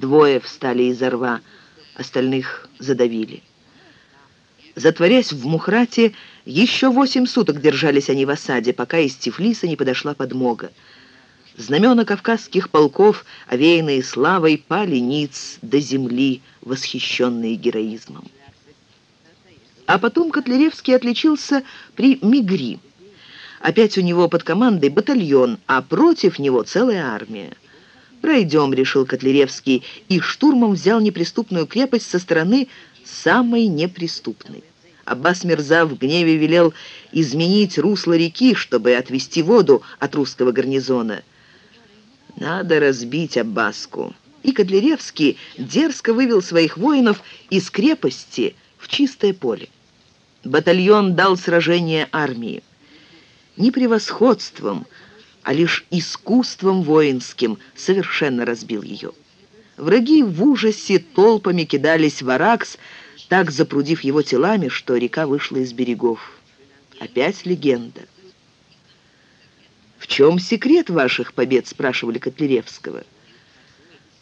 Двое встали из рва, остальных задавили. Затворясь в Мухрате, еще восемь суток держались они в осаде, пока из Тифлиса не подошла подмога. Знамена кавказских полков, овеянные славой, пали ниц до земли, восхищенные героизмом. А потом Котляревский отличился при Мигри. Опять у него под командой батальон, а против него целая армия. «Пройдем», — решил Котляревский, и штурмом взял неприступную крепость со стороны самой неприступной. Аббас Мирза в гневе велел изменить русло реки, чтобы отвести воду от русского гарнизона. Надо разбить Аббаску. И Котляревский дерзко вывел своих воинов из крепости в чистое поле. Батальон дал сражение армии. Не превосходством, а лишь искусством воинским совершенно разбил ее. Враги в ужасе толпами кидались в Аракс, так запрудив его телами, что река вышла из берегов. Опять легенда. «В чем секрет ваших побед?» — спрашивали Котляревского.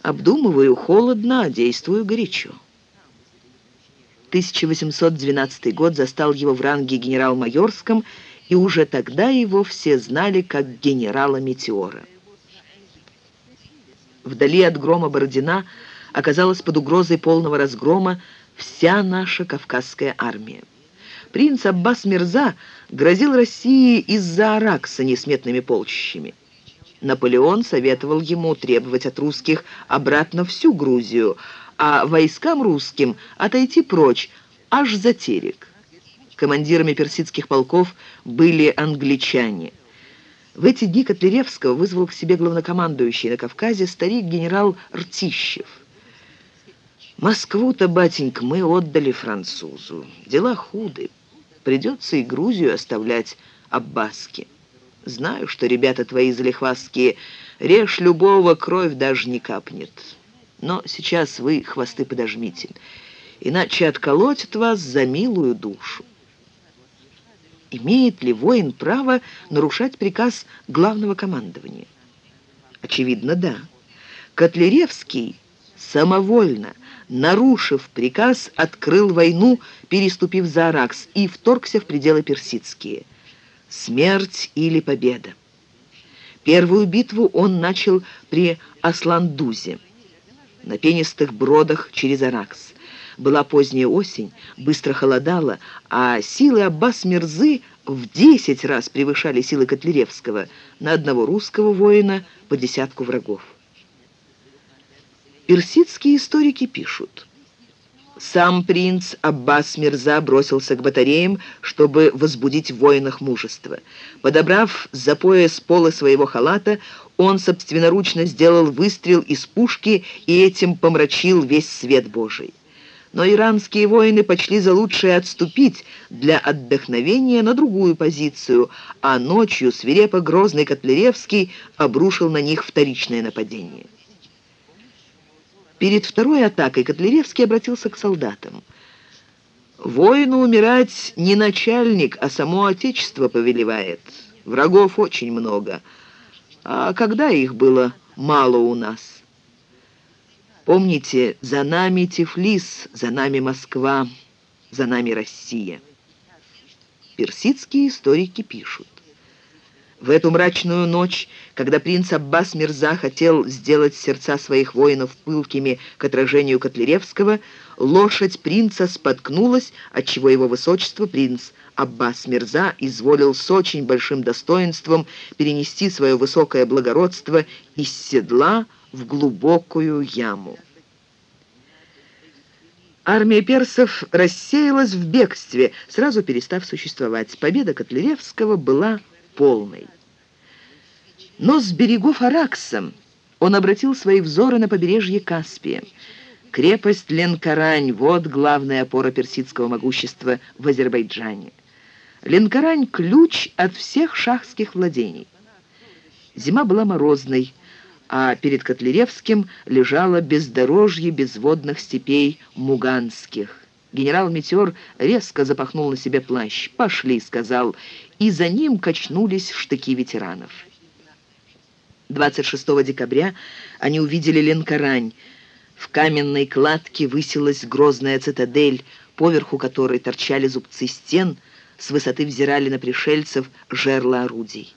«Обдумываю холодно, а действую горячо». 1812 год застал его в ранге генерал-майорском, и уже тогда его все знали как генерала-метеора. Вдали от грома Бородина оказалась под угрозой полного разгрома вся наша Кавказская армия. Принц Аббас Мирза грозил России из-за Аракса несметными полчищами. Наполеон советовал ему требовать от русских обратно всю Грузию, а войскам русским отойти прочь, аж за Терек. Командирами персидских полков были англичане. В эти дни Котляревского вызвал к себе главнокомандующий на Кавказе старик генерал Ртищев. «Москву-то, батенька, мы отдали французу. Дела худы. Придется и Грузию оставлять Аббаске. Знаю, что ребята твои залихвастские, режь любого, кровь даже не капнет. Но сейчас вы хвосты подожмите, иначе отколотят вас за милую душу. Имеет ли воин право нарушать приказ главного командования? Очевидно, да. Котляревский самовольно, нарушив приказ, открыл войну, переступив за Аракс, и вторгся в пределы персидские. Смерть или победа. Первую битву он начал при Асландузе, на пенистых бродах через Аракс. Была поздняя осень, быстро холодало, а силы Аббас Мирзы в десять раз превышали силы Котляревского, на одного русского воина по десятку врагов. Персидские историки пишут. Сам принц Аббас Мирза бросился к батареям, чтобы возбудить в воинах мужество. Подобрав за пояс пола своего халата, он собственноручно сделал выстрел из пушки и этим помрачил весь свет Божий. Но иранские воины почли за лучшее отступить для отдохновения на другую позицию, а ночью свирепо грозный Котляревский обрушил на них вторичное нападение. Перед второй атакой Котляревский обратился к солдатам. «Воину умирать не начальник, а само Отечество повелевает. Врагов очень много. А когда их было мало у нас?» Помните, за нами Тифлис, за нами Москва, за нами Россия. Персидские историки пишут. В эту мрачную ночь, когда принц Аббас Мирза хотел сделать сердца своих воинов пылкими к отражению Котляревского, лошадь принца споткнулась, отчего его высочество, принц Аббас Мирза, изволил с очень большим достоинством перенести свое высокое благородство из седла в глубокую яму. Армия персов рассеялась в бегстве, сразу перестав существовать. Победа Котляревского была полной. Но с берегов Аракса он обратил свои взоры на побережье Каспия. Крепость Ленкарань – вот главная опора персидского могущества в Азербайджане. Ленкарань – ключ от всех шахских владений. Зима была морозной, а перед Котляревским лежало бездорожье безводных степей муганских. Генерал-метеор резко запахнул на себе плащ. «Пошли», — сказал, и за ним качнулись штыки ветеранов. 26 декабря они увидели Ленкарань. В каменной кладке высилась грозная цитадель, поверху которой торчали зубцы стен, с высоты взирали на пришельцев жерла орудий.